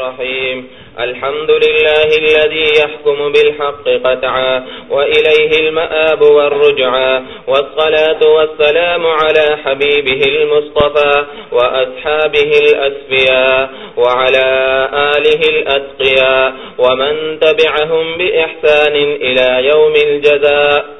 الرحيم. الحمد لله الذي يحكم بالحق قطعا وإليه المآب والرجعا والصلاة والسلام على حبيبه المصطفى وأصحابه الأسفياء وعلى آله الأتقياء ومن تبعهم بإحسان إلى يوم الجزاء.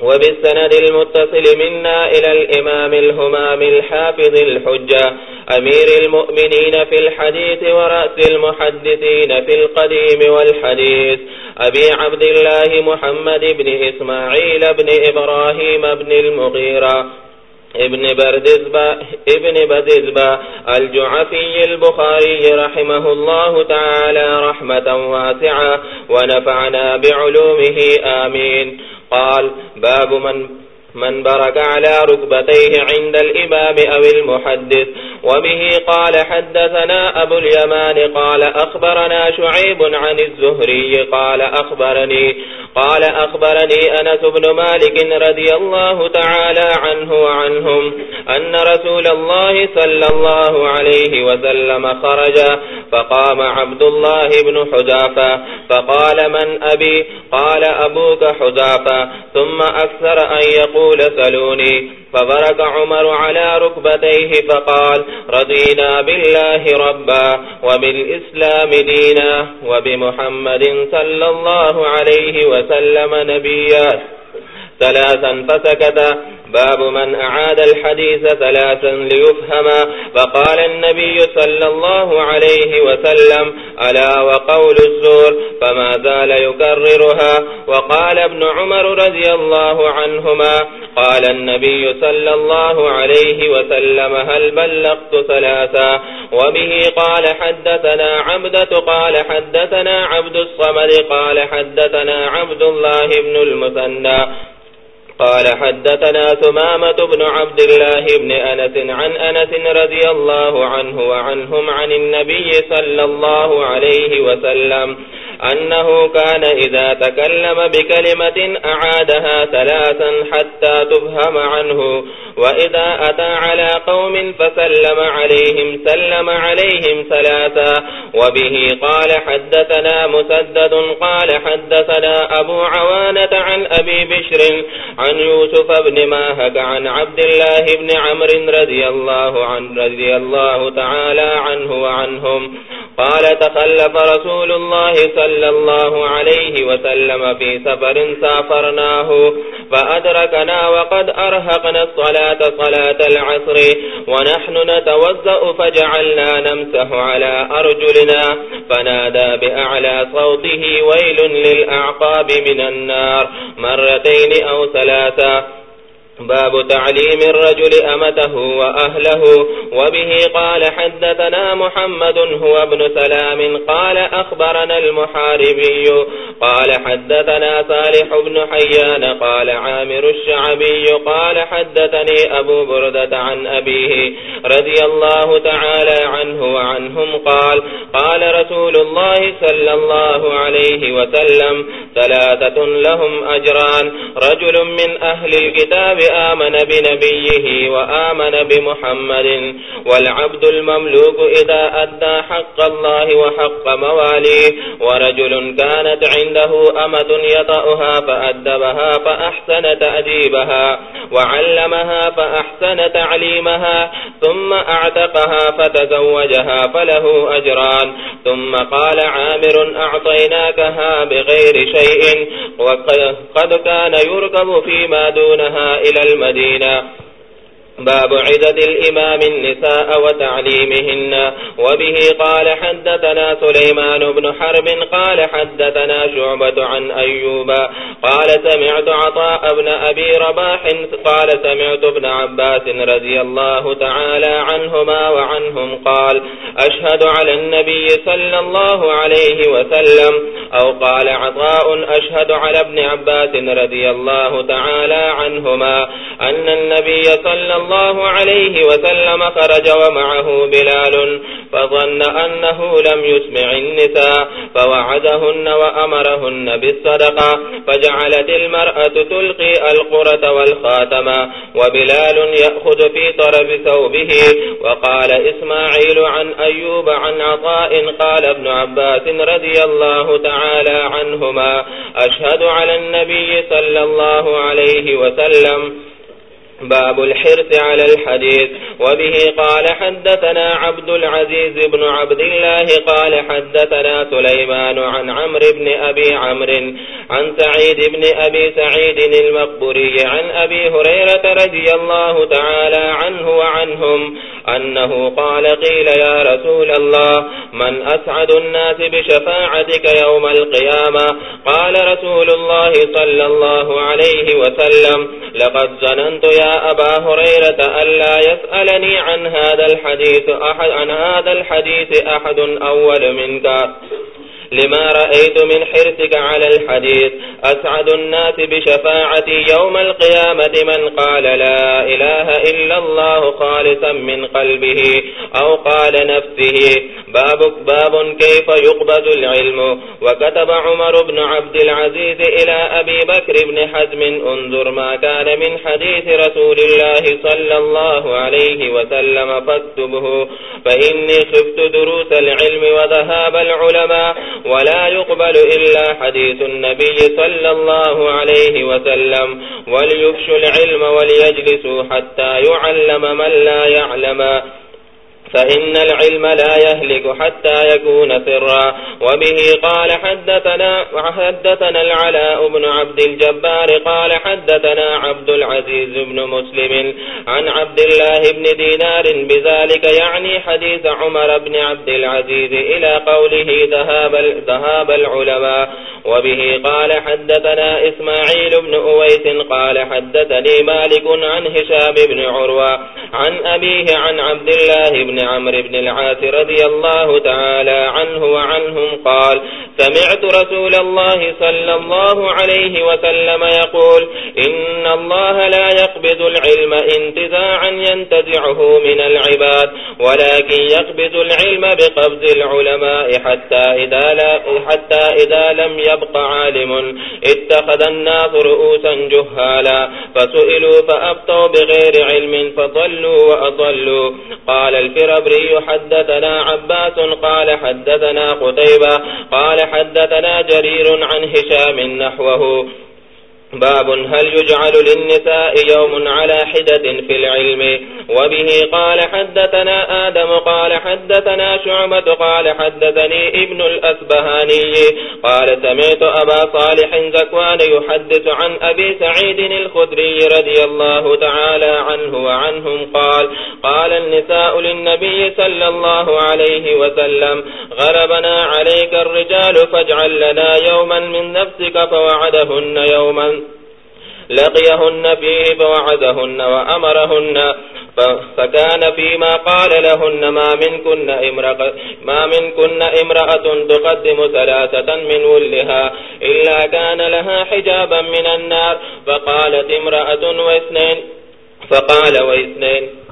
وبالسند المتصل منا إلى الإمام الهمام الحافظ الحجة، أمير المؤمنين في الحديث ورأس المحدثين في القديم والحديث، أبي عبد الله محمد بن إسماعيل بن إبراهيم بن المغيرة، ابن بردزبا ابن بدزبا الجعفي البخاري رحمه الله تعالى رحمة واسعة، ونفعنا بعلومه، آمين. قال باب من من برك على ركبتيه عند الإمام أو المحدث. وبه قال حدثنا أبو اليمان قال أخبرنا شعيب عن الزهري قال أخبرني قال أخبرني أنس بن مالك رضي الله تعالى عنه وعنهم أن رسول الله صلى الله عليه وسلم خرج فقام عبد الله بن حزافة فقال من أبي؟ قال أبوك حزافة ثم أكثر أن يقول سلوني فبرك عمر على ركبتيه فقال، رضينا بالله ربا وبالإسلام دينا وبمحمد صلى الله عليه وسلم نبيا. ثلاثا فسكتا باب من أعاد الحديث ثلاثا ليفهم فقال النبي صلى الله عليه وسلم، ألا وقول الزور، فما زال يكررها. وقال ابن عمر رضي الله عنهما، قال النبي صلى الله عليه وسلم، هل بلغت ثلاثا؟ وبه قال حدثنا عبدة، قال حدثنا عبد الصمد، قال حدثنا عبد الله بن المثنى. قال حدثنا ثمامة بن عبد الله بن أنس عن أنس رضي الله عنه وعنهم عن النبي صلى الله عليه وسلم أنه كان إذا تكلم بكلمة أعادها ثلاثا حتى تفهم عنه، وإذا أتى على قوم فسلم عليهم، سلم عليهم ثلاثا. وبه قال حدثنا مسدد، قال حدثنا أبو عوانة عن أبي بشر، عن يوسف بن ماهك، عن عبد الله بن عمر رضي الله عن، رضي الله تعالى عنه وعنهم. قال تخلف رسول الله صلى صلى الله عليه وسلم في سفر سافرناه فأدركنا وقد أرهقنا الصلاة صلاة العصر ونحن نتوزأ فجعلنا نمسه على أرجلنا فنادى بأعلى صوته ويل للأعقاب من النار مرتين أو ثلاثة باب تعليم الرجل أمته وأهله، وبه قال حدثنا محمد هو ابن سلام قال أخبرنا المحاربي، قال حدثنا صالح بن حيان قال عامر الشعبي قال حدثني أبو بردة عن أبيه رضي الله تعالى عنه وعنهم قال قال رسول الله صلى الله عليه وسلم ثلاثة لهم أجران، رجل من أهل الكتاب آمن بنبيه وآمن بمحمد والعبد المملوك إذا أدى حق الله وحق مواليه ورجل كانت عنده أمة يطأها فأدبها فأحسن تأديبها وعلمها فأحسن تعليمها ثم أعتقها فتزوجها فله أجران ثم قال عامر أعطيناكها بغير شيء وقد كان يركب فيما دونها إلى إلى المدينة. باب عدد الإمام النساء وتعليمهن. وبه قال حدثنا سليمان بن حرب قال حدثنا شعبة عن أيوب قال سمعت عطاء بن أبي رباح قال سمعت ابن عباس رضي الله تعالى عنهما وعنهم قال أشهد على النبي صلى الله عليه وسلم. أو قال عطاء أشهد على ابن عباس رضي الله تعالى عنهما أن النبي صلى الله الله عليه وسلم خرج ومعه بلال فظن أنه لم يسمع النساء. فوعدهن وأمرهن بالصدقة. فجعلت المرأة تلقي القرة والخاتمة. وبلال يأخذ في طرف ثوبه. وقال إسماعيل عن أيوب عن عطاء قال ابن عباس رضي الله تعالى عنهما. أشهد على النبي صلى الله عليه وسلم. باب الحرث على الحديث. وبه قال حدثنا عبد العزيز بن عبد الله قال حدثنا سليمان عن عمر بن أبي عمر عن سعيد بن أبي سعيد المقبري عن أبي هريرة رضي الله تعالى عنه وعنهم أنه قال قيل يا رسول الله من أسعد الناس بشفاعتك يوم القيامة؟ قال رسول الله صلى الله عليه وسلم لقد ظننت يا أبا هريرة ألا يسألني عن هذا الحديث أحد عن هذا الحديث أحد أول منك. لما رأيت من حرصك على الحديث. أسعد الناس بشفاعتي يوم القيامة من قال لا إله إلا الله خالصا من قلبه أو قال نفسه. باب, باب كيف يقبض العلم. وكتب عمر بن عبد العزيز إلى أبي بكر بن حزم انظر ما كان من حديث رسول الله صلى الله عليه وسلم فاكتبه. فإني خفت دروس العلم وذهاب العلماء. ولا يقبل إلا حديث النبي صلى الله عليه وسلم. وليفشوا العلم وليجلسوا حتى يعلم من لا يعلم. فإن العلم لا يهلك حتى يكون سرا. وبه قال حدثنا وحدثنا العلاء بن عبد الجبار قال حدثنا عبد العزيز بن مسلم عن عبد الله بن دينار بذلك يعني حديث عمر بن عبد العزيز إلى قوله ذهاب, ذهاب العلماء. وبه قال حدثنا إسماعيل بن أويس قال حدثني مالك عن هشام بن عروة عن أبيه عن عبد الله بن عمر بن العاس رضي الله تعالى عنه وعنهم قال سمعت رسول الله صلى الله عليه وسلم يقول إن الله لا يقبض العلم انتزاعا ينتزعه من العباد ولكن يقبض العلم بقبض العلماء حتى إذا, لا حتى إذا لم يقبض يبقى عالم. اتخذ الناس رؤوسا جهالا. فسئلوا فأبطوا بغير علم فضلوا وأضلوا. قال الفربري، حدثنا عباس قال حدثنا قتيبة قال حدثنا جرير عن هشام نحوه. باب هل يجعل للنساء يوم على حدة في العلم؟ وبه قال حدثنا آدم، قال حدثنا شعبة، قال حدثني ابن الأسبهاني، قال سمعت أبا صالح زكوان يحدث عن أبي سعيد الخدري رضي الله تعالى عنه وعنهم قال قال النساء للنبي صلى الله عليه وسلم غربنا عليك الرجال فاجعل لنا يوما من نفسك فوعدهن يوما. لقيهن فيه فوعدهن وأمرهن فكان فيما قال لهن ما منكن امرأة, ما منكن امرأة تقدم ثلاثة من ولها إلا كان لها حجابا من النار فقالت امرأة واثنين فقال واثنين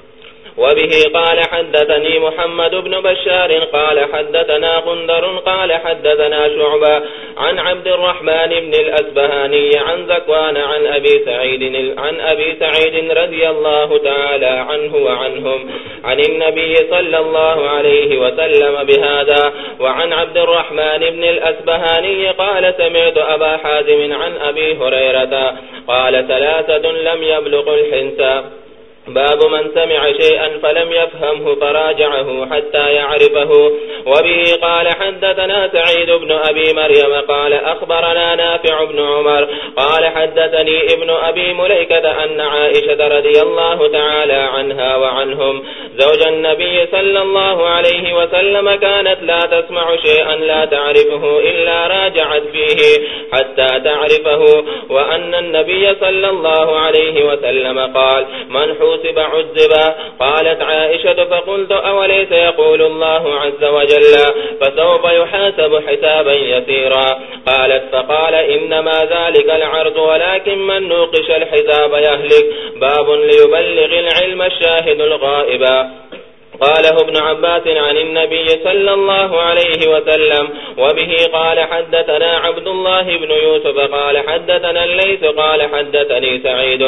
وبه قال حدثني محمد بن بشار قال حدثنا قندر قال حدثنا شعبا عن عبد الرحمن بن الأسبهاني عن زكوان عن أبي سعيد عن أبي سعيد رضي الله تعالى عنه وعنهم عن النبي صلى الله عليه وسلم بهذا وعن عبد الرحمن بن الأسبهاني قال سمعت أبا حازم عن أبي هريرة قال ثلاثة لم يبلغ الحنسى باب من سمع شيئا فلم يفهمه فراجعه حتى يعرفه. وبه قال حدثنا سعيد بن أبي مريم قال أخبرنا نافع بن عمر قال حدثني ابن أبي مليكة أن عائشة رضي الله تعالى عنها وعنهم زوج النبي صلى الله عليه وسلم كانت لا تسمع شيئا لا تعرفه إلا راجعت فيه حتى تعرفه، وأن النبي صلى الله عليه وسلم قال من حوسب عذبا. قالت عائشة، فقلت أوليس يقول الله عز وجل؟ فسوف يحاسب حسابا يسيرا. قالت، فقال، إنما ذلك العرض، ولكن من نوقش الحساب يهلك. باب ليبلغ العلم الشاهد الغائبا قاله ابن عباس عن النبي صلى الله عليه وسلم، وبه قال حدثنا عبد الله بن يوسف قال حدثنا الليث قال حدثني سعيد،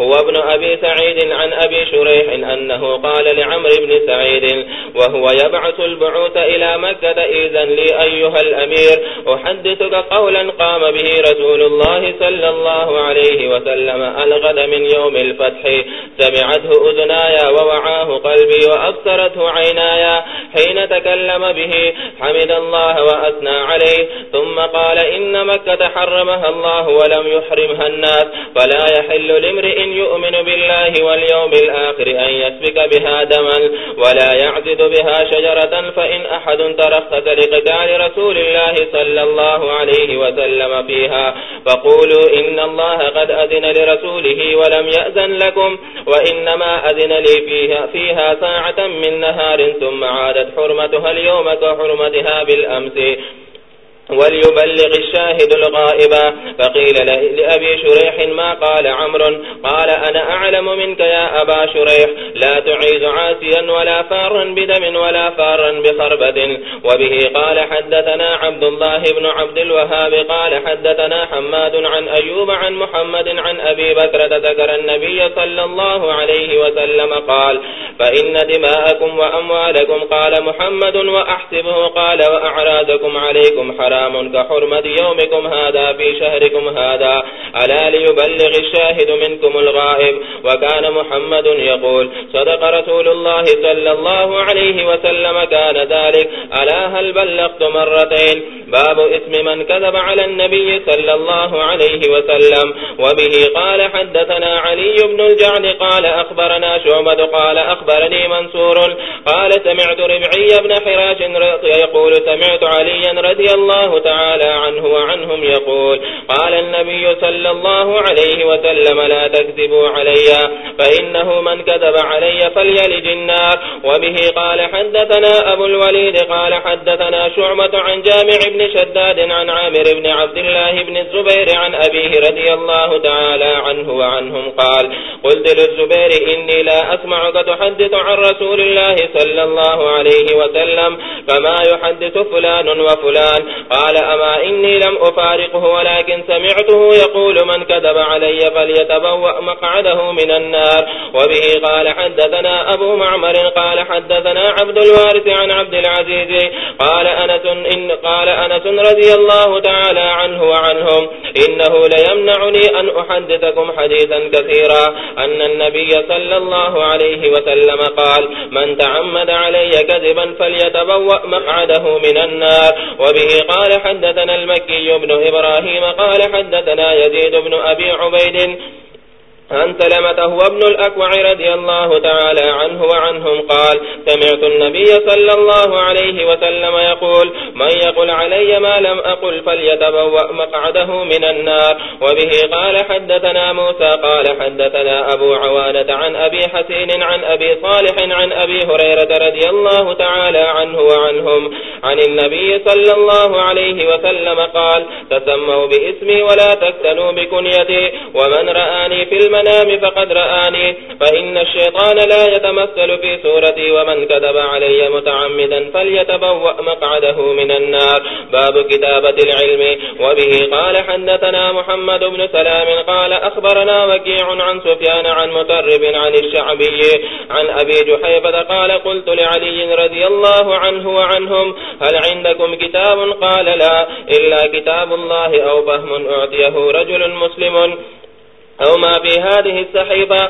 هو ابن أبي سعيد عن أبي شريح أنه قال لعمر بن سعيد، وهو يبعث البعوث إلى مكة، إذن لي أيها الأمير، أحدثك قولا قام به رسول الله صلى الله عليه وسلم الغد من يوم الفتح، سمعته أذنايا ووعاه قلبي وأبصر عينايا حين حين تكلم به حمد الله وأثنى عليه. ثم قال إن مكة حرمها الله ولم يحرمها الناس. فلا يحل لامرئ يؤمن بالله واليوم الآخر أن يسبك بها دما ولا يعزد بها شجرة. فإن أحد ترخص لقتال رسول الله صلى الله عليه وسلم فيها فقولوا إن الله قد أذن لرسوله ولم يأذن لكم وإنما أذن لي فيها, فيها ساعة من نهار ثم عادت حرمتها اليوم كحرمتها بالأمس؟ وليبلغ الشاهد الغائب. فقيل لأبي شريح ما قال عمر قال أنا أعلم منك يا أبا شريح. لا تعيد عاسيا ولا فارا بدم ولا فارا بخربة وبه قال حدثنا عبد الله بن عبد الوهاب. قال حدثنا حماد عن أيوب عن محمد عن أبي بكرة ذكر النبي صلى الله عليه وسلم قال فإن دماءكم وأموالكم قال محمد، وأحسبه قال وأعرادكم عليكم حرام. حرام كحرمة يومكم هذا في شهركم هذا ألا ليبلغ الشاهد منكم الغائب وكان محمد يقول صدق رسول الله صلى الله عليه وسلم كان ذلك ألا هل بلغت مرتين باب اسم من كذب على النبي صلى الله عليه وسلم وبه قال حدثنا علي بن الجعل قال أخبرنا شعبد قال أخبرني منصور قال سمعت ربعي بن حراش يقول سمعت عليا رضي الله الله تعالى عنه وعنهم يقول قال النبي صلى الله عليه وسلم لا تكذبوا علي فإنه من كذب علي فليلج النار وبه قال حدثنا أبو الوليد قال حدثنا شعمة عن جامع بن شداد عن عامر بن عبد الله بن الزبير عن أبيه رضي الله تعالى عنه وعنهم قال قلت للزبير إني لا أسمعك تحدث عن رسول الله صلى الله عليه وسلم كما يحدث فلان وفلان قال أما إني لم أفارقه ولكن سمعته يقول من كذب علي فليتبوأ مقعده من النار. وبه قال حدثنا أبو معمر قال حدثنا عبد الوارث عن عبد العزيز. قال أنس, إن قال أنس رضي الله تعالى عنه وعنهم إنه ليمنعني أن أحدثكم حديثا كثيرا أن النبي صلى الله عليه وسلم قال، من تعمد علي كذبا فليتبوأ مقعده من النار. وبه قال، حدثنا المكي بن إبراهيم قال حدثنا يزيد بن أبي عبيد عن سلمة هو ابن الأكوع رضي الله تعالى عنه وعنهم قال سمعت النبي صلى الله عليه وسلم يقول من يقول علي ما لم أقل فليتبوأ مقعده من النار. وبه قال حدثنا موسى. قال حدثنا أبو عوانة عن أبي حسين عن أبي صالح عن أبي هريرة رضي الله تعالى عنه وعنهم. عن النبي صلى الله عليه وسلم قال تسموا باسمي ولا تكتنوا بكنيتي، ومن رآني في المنام المنام فقد رآني فإن الشيطان لا يتمثل في سورتي ومن كذب علي متعمدا فليتبوأ مقعده من النار. باب كتابة العلم. وبه قال حدثنا محمد بن سلام قال أخبرنا وكيع عن سفيان عن مترب عن الشعبي عن أبي جحيفة قال قلت لعلي رضي الله عنه وعنهم هل عندكم كتاب؟ قال لا، إلا كتاب الله أو فهم أعطيه رجل مسلم. أو ما في هذه السحيفة؟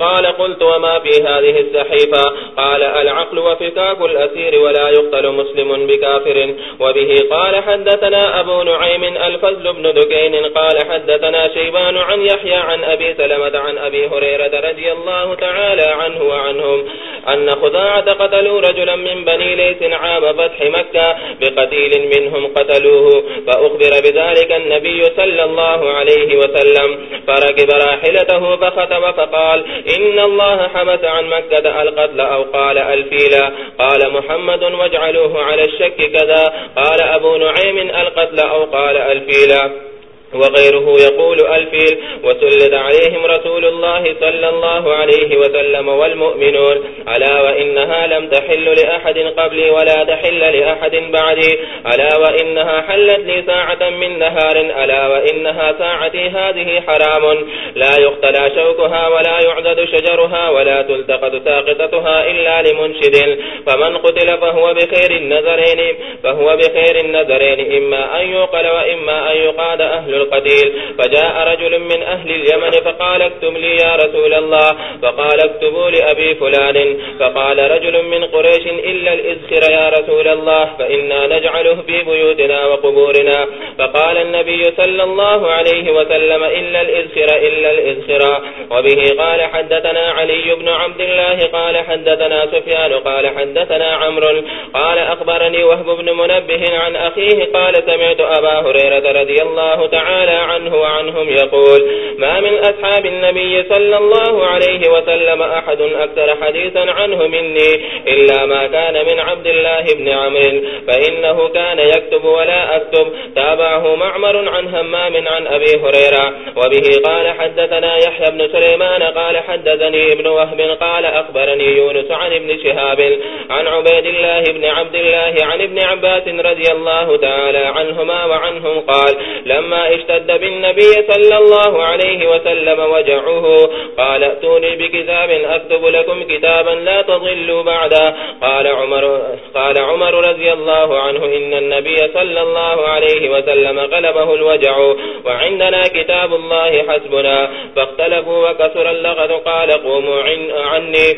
قال قلت وما في هذه السحيفة؟ قال العقل وفكاك الأسير ولا يقتل مسلم بكافر. وبه قال حدثنا أبو نعيم الفزل بن دكين قال حدثنا شيبان عن يحيى عن أبي سلمة عن أبي هريرة رضي الله تعالى عنه وعنهم أن خذاعة قتلوا رجلا من بني ليس عام فتح مكة بقتيل منهم قتلوه، فأخبر بذلك النبي صلى الله عليه وسلم، فركب فركب راحلته فختم فقال، إن الله حمس عن مكة، القتل أو قال الفيلة. قال محمد، واجعلوه على الشك كذا. قال أبو نعيم، القتل أو قال الفيلة. وغيره يقول الفيل وسلد عليهم رسول الله صلى الله عليه وسلم والمؤمنون، ألا وإنها لم تحل لأحد قبلي ولا تحل لأحد بعدي، ألا وإنها حلت لي ساعة من نهار، ألا وإنها ساعتي هذه حرام. لا يختلى شوكها ولا يعدد شجرها ولا تلتقد ساقطتها إلا لمنشد. فمن قتل فهو بخير النظرين، فهو بخير النظرين، إما أن يقل وإما أن يقاد أهل القتيل فجاء رجل من أهل اليمن فقال اكتب لي يا رسول الله. فقال اكتبوا لأبي فلان. فقال رجل من قريش إلا الإذخر يا رسول الله، فإنا نجعله في بيوتنا وقبورنا. فقال النبي صلى الله عليه وسلم إلا الإذخر إلا الإذخر. وبه قال حدثنا علي بن عبد الله، قال حدثنا سفيان، قال حدثنا عمر قال أخبرني وهب بن منبه عن أخيه، قال سمعت أبا هريرة رضي الله تعالى تعالى عنه وعنهم يقول، ما من أصحاب النبي صلى الله عليه وسلم أحد أكثر حديثا عنه مني إلا ما كان من عبد الله بن عمر فإنه كان يكتب ولا أكتب. تابعه معمر عن همام عن أبي هريرة، وبه قال حدثنا يحيى بن سليمان قال حدثني ابن وهب قال أخبرني يونس عن ابن شهاب عن عبيد الله بن عبد الله عن ابن عباس رضي الله تعالى عنهما وعنهم قال، لما اشتغل اشتد بالنبي صلى الله عليه وسلم وجعه. قال اتوني بكتاب أكتب لكم كتابا لا تضلوا بعدا قال عمر, قال عمر رضي الله عنه إن النبي صلى الله عليه وسلم غلبه الوجع وعندنا كتاب الله حسبنا. فاختلفوا وكسر اللغة قال قوموا عني.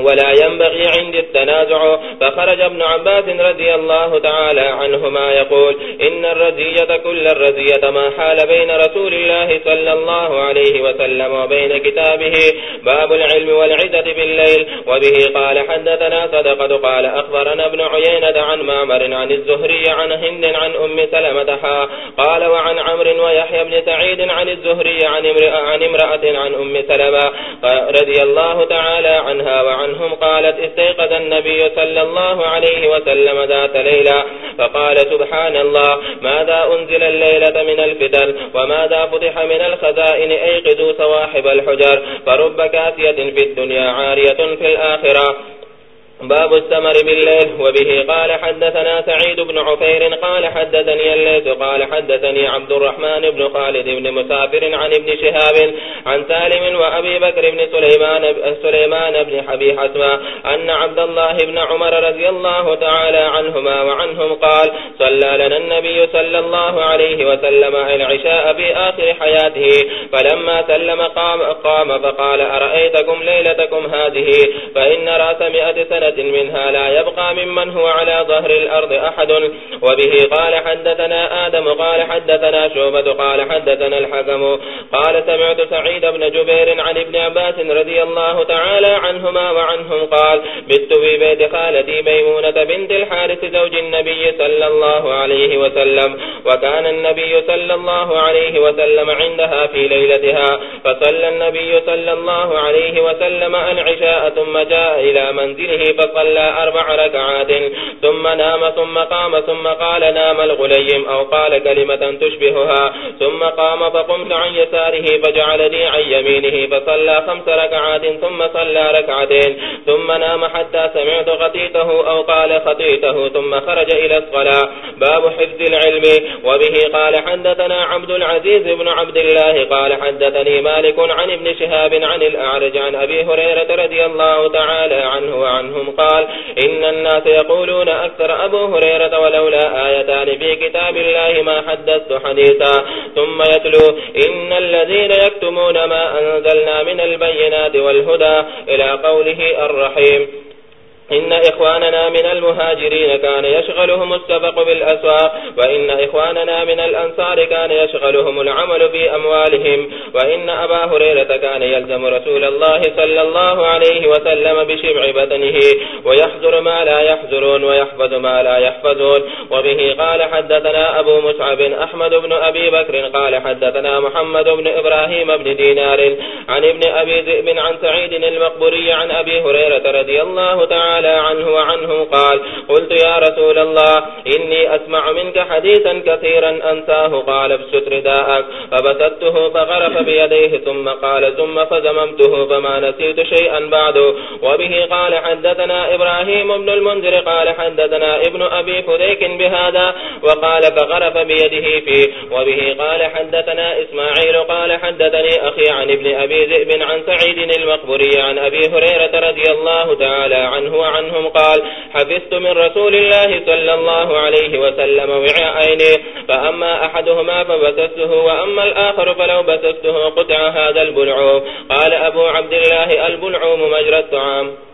ولا ينبغي عند التنازع. فخرج ابن عباس رضي الله تعالى عنهما يقول، إن الرزية كل الرزية ما حال بين رسول الله صلى الله عليه وسلم وبين كتابه. باب العلم والعزة بالليل. وبه قال، حدثنا صدقة. قال، أخبرنا ابن عيينة عن مامر عن الزهري عن هند عن أم سلمة قال، وعن عمر ويحيى بن سعيد عن الزهري عن امرأة عن أم سلمة رضي الله تعالى عنها وعن عنهم قالت استيقظ النبي صلى الله عليه وسلم ذات ليلة، فقال سبحان الله ماذا أنزل الليلة من الفتن وماذا فتح من الخزائن؟ أيقظوا سواحب الحجر، فرب كاسية في الدنيا عارية في الآخرة. باب السمر بالليل وبه قال حدثنا سعيد بن عفير قال حدثني الليث قال حدثني عبد الرحمن بن خالد بن مسافر عن ابن شهاب عن سالم وأبي بكر بن سليمان, سليمان بن حبي حسما أن عبد الله بن عمر رضي الله تعالى عنهما وعنهم قال صلى لنا النبي صلى الله عليه وسلم العشاء في آخر حياته فلما سلم قام, قام فقال أرأيتكم ليلتكم هذه؟ فإن رأس مئة سنة منها لا يبقى ممن هو على ظهر الأرض أحد. وبه قال حدثنا آدم، قال حدثنا شوبة قال حدثنا الحكم. قال سمعت سعيد بن جبير عن ابن عباس رضي الله تعالى عنهما وعنهم قال بت في بيت خالتي ميمونة بنت الحارث زوج النبي صلى الله عليه وسلم، وكان النبي صلى الله عليه وسلم عندها في ليلتها، فصلى النبي صلى الله عليه وسلم العشاء ثم جاء إلى منزله فصلى أربع ركعات. ثم نام، ثم قام، ثم قال نام الغليم أو قال كلمة تشبهها. ثم قام فقمت عن يساره فجعلني عن يمينه فصلى خمس ركعات، ثم صلى ركعتين. ثم نام حتى سمعت خطيته أو قال خطيته، ثم خرج إلى الصلاة. باب حفظ العلم. وبه قال حدثنا عبد العزيز بن عبد الله قال حدثني مالك عن ابن شهاب عن الأعرج عن أبي هريرة رضي الله تعالى عنه وعنهم. قال، إن الناس يقولون أكثر أبو هريرة ولولا آيتان في كتاب الله ما حدثت حديثا. ثم يتلو، إن الذين يكتمون ما أنزلنا من البينات والهدى إلى قوله الرحيم. إن إخواننا من المهاجرين كان يشغلهم السبق بالأسواق، وإن إخواننا من الأنصار كان يشغلهم العمل في أموالهم، وإن أبا هريرة كان يلزم رسول الله صلى الله عليه وسلم بشبع بطنه، ويحذر ما لا يحذرون ويحفظ ما لا يحفظون. وبه قال حدثنا أبو مسعب أحمد بن أبي بكر، قال حدثنا محمد بن إبراهيم بن دينار عن ابن أبي ذئب عن سعيد المقبري عن أبي هريرة رضي الله تعالى تعالى عنه وعنه قال، قلت يا رسول الله، إني أسمع منك حديثا كثيرا أنساه، قال، ابسط رداءك. فبسطته فغرف بيديه، ثم قال، ثم فزممته، فما نسيت شيئا بعد وبه قال، حدثنا إبراهيم بن المنذر، قال، حدثنا ابن أبي فذيك بهذا. وقال، فغرف بيده فيه. وبه قال، حدثنا إسماعيل، قال، حدثني أخي عن ابن أبي ذئب عن سعيد المقبري عن أبي هريرة رضي الله تعالى عنه عنهم قال حفظت من رسول الله صلى الله عليه وسلم وعائين فأما أحدهما فبسسته، وأما الآخر فلو بسسته قطع هذا البلعوم. قال أبو عبد الله، البلعوم مجرى الطعام.